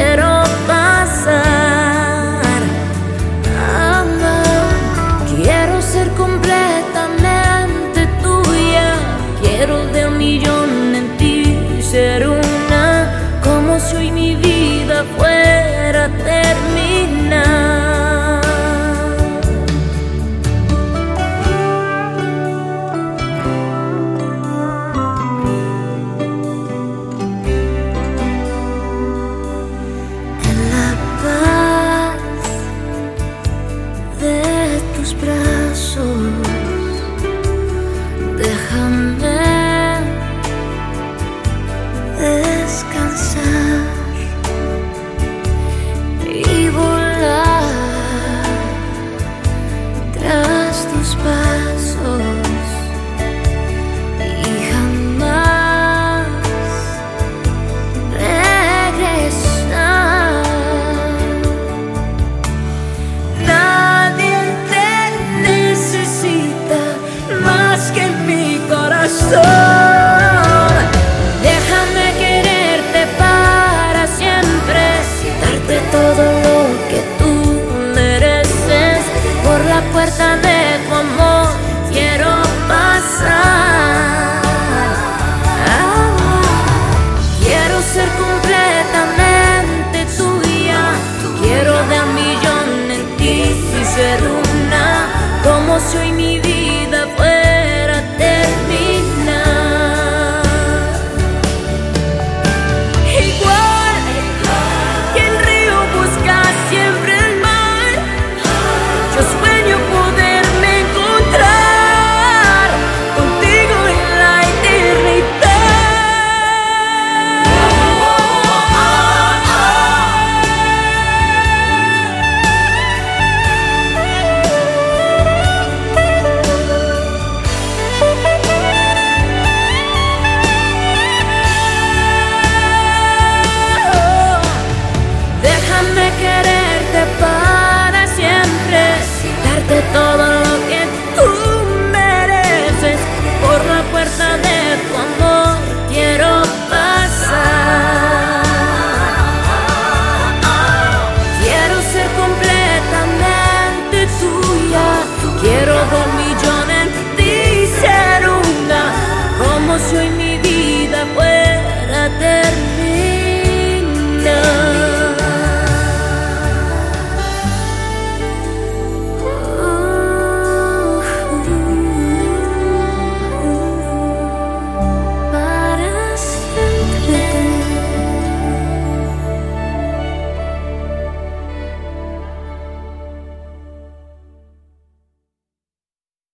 Quiero tus brazos, déjame descansar y volar tras tus pasos Déjame quererte para siempre, darte todo lo que tú mereces. Por la puerta de tu amor quiero pasar. Quiero ser completamente tuya. Quiero de a millón en ti y ser una, como si hoy mi vida fuera quererte para siempre, darte todo lo